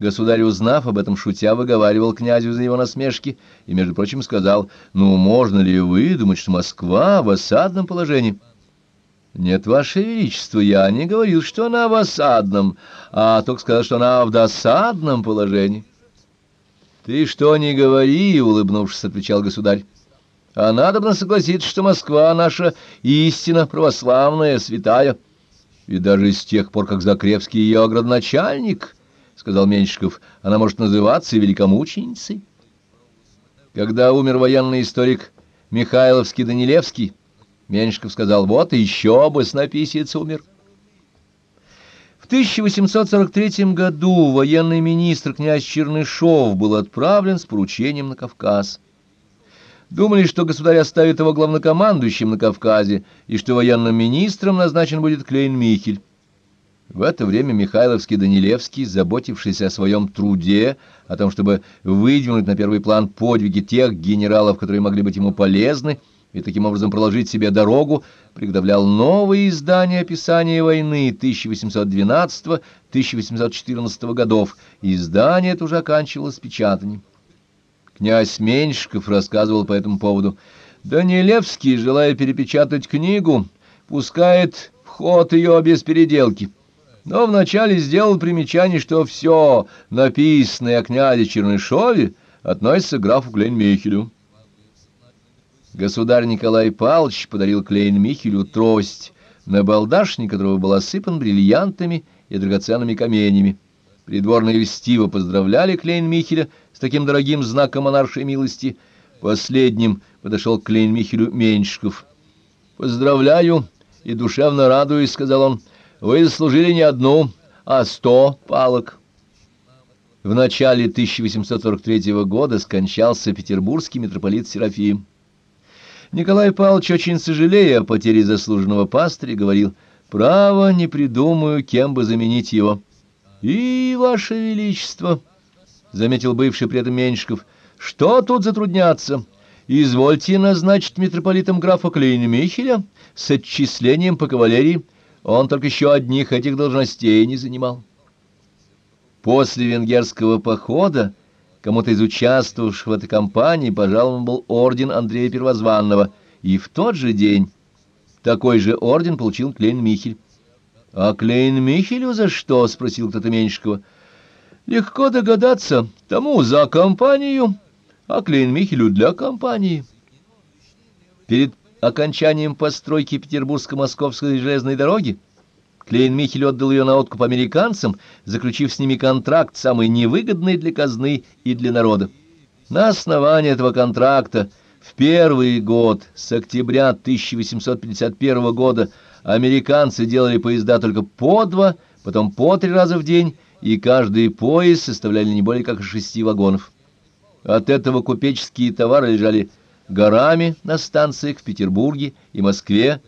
Государь, узнав об этом, шутя выговаривал князю за его насмешки и, между прочим, сказал, «Ну, можно ли выдумать, что Москва в осадном положении?» «Нет, Ваше Величество, я не говорил, что она в осадном, а только сказал, что она в досадном положении». «Ты что не говори», — улыбнувшись, отвечал государь. «А надо бы согласиться, что Москва наша истина православная, святая, и даже с тех пор, как Закревский ее градоначальник...» — сказал Меньшиков, — она может называться великомученицей. Когда умер военный историк Михайловский-Данилевский, Меньшиков сказал, вот еще баснописец умер. В 1843 году военный министр князь Чернышов был отправлен с поручением на Кавказ. Думали, что государь оставит его главнокомандующим на Кавказе и что военным министром назначен будет Клейн-Михель. В это время Михайловский-Данилевский, заботившийся о своем труде, о том, чтобы выдвинуть на первый план подвиги тех генералов, которые могли быть ему полезны, и таким образом проложить себе дорогу, приготовлял новые издания описания войны 1812-1814 годов, издание это уже оканчивалось печатанием. Князь Меньшиков рассказывал по этому поводу. «Данилевский, желая перепечатать книгу, пускает в ход ее без переделки» но вначале сделал примечание, что все, написанное о князе Чернышове, относится к графу Клейн-Михелю. Государь Николай Павлович подарил Клейн-Михелю трость, на балдашник которого был осыпан бриллиантами и драгоценными каменями. Придворные льстиво поздравляли Клейн-Михеля с таким дорогим знаком монаршей милости. Последним подошел к Клейн-Михелю Меньшиков. «Поздравляю и душевно радуюсь», — сказал он, — вы заслужили не одну, а сто палок. В начале 1843 года скончался петербургский митрополит Серафим. Николай Павлович, очень сожалея о потере заслуженного пастыря, говорил, «Право, не придумаю, кем бы заменить его». «И, Ваше Величество», — заметил бывший при этом Меньшиков, — «что тут затрудняться? Извольте назначить митрополитом графа Клейна-Михеля с отчислением по кавалерии». Он только еще одних этих должностей не занимал. После венгерского похода кому-то из участвовавших в этой кампании пожалован был орден Андрея Первозванного, и в тот же день такой же орден получил Клейн-Михель. — А Клейн-Михелю за что? — спросил кто-то Меньшикова. — Легко догадаться. Тому за компанию, а Клейн-Михелю для компании. Перед окончанием постройки Петербургско-Московской железной дороги Клейн-Михель отдал ее на откуп американцам, заключив с ними контракт, самый невыгодный для казны и для народа. На основании этого контракта в первый год, с октября 1851 года, американцы делали поезда только по два, потом по три раза в день, и каждый поезд составляли не более как шести вагонов. От этого купеческие товары лежали горами на станциях в Петербурге и Москве,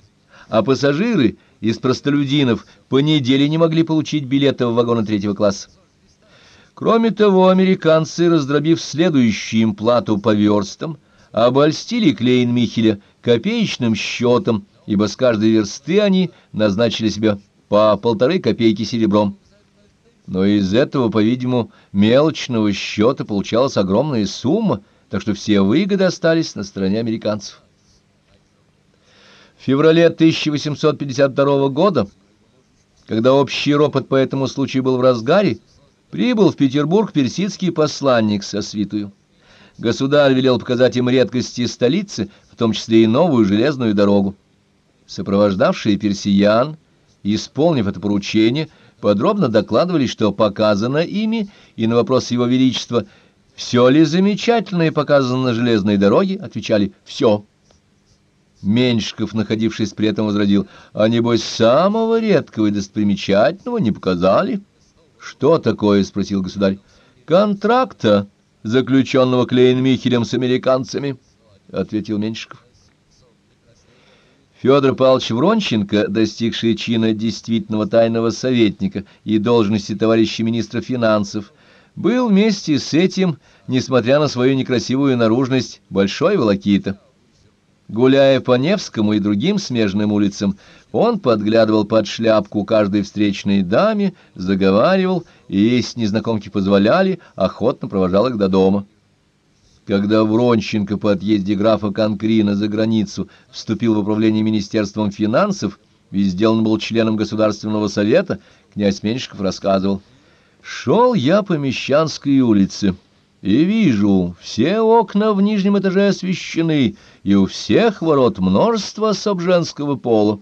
а пассажиры из простолюдинов по неделе не могли получить билеты в вагоны третьего класса. Кроме того, американцы, раздробив следующую им плату по верстам, обольстили Клейн-Михеля копеечным счетом, ибо с каждой версты они назначили себе по полторы копейки серебром. Но из этого, по-видимому, мелочного счета получалась огромная сумма, так что все выгоды остались на стороне американцев. В феврале 1852 года, когда общий ропот по этому случаю был в разгаре, прибыл в Петербург персидский посланник со свитую. Государь велел показать им редкости столицы, в том числе и новую железную дорогу. Сопровождавшие персиян, исполнив это поручение, подробно докладывали, что показано ими, и на вопрос его величества – все ли замечательное показано на железной дороге? Отвечали «все». Меньшиков, находившись при этом, возразил, а небось самого редкого и достопримечательного не показали. Что такое? — спросил государь. Контракта, заключенного Клейн-Михелем с американцами, — ответил Меньшиков. Федор Павлович Вронченко, достигший чина действительного тайного советника и должности товарища министра финансов, был вместе с этим, несмотря на свою некрасивую наружность, большой волокита. Гуляя по Невскому и другим смежным улицам, он подглядывал под шляпку каждой встречной даме, заговаривал, и, если незнакомки позволяли, охотно провожал их до дома. Когда Вронченко по отъезде графа Конкрина за границу вступил в управление Министерством финансов и сделан был членом Государственного совета, князь Меньшиков рассказывал, «Шел я по Мещанской улице» и вижу, все окна в нижнем этаже освещены, и у всех ворот множество особ женского пола.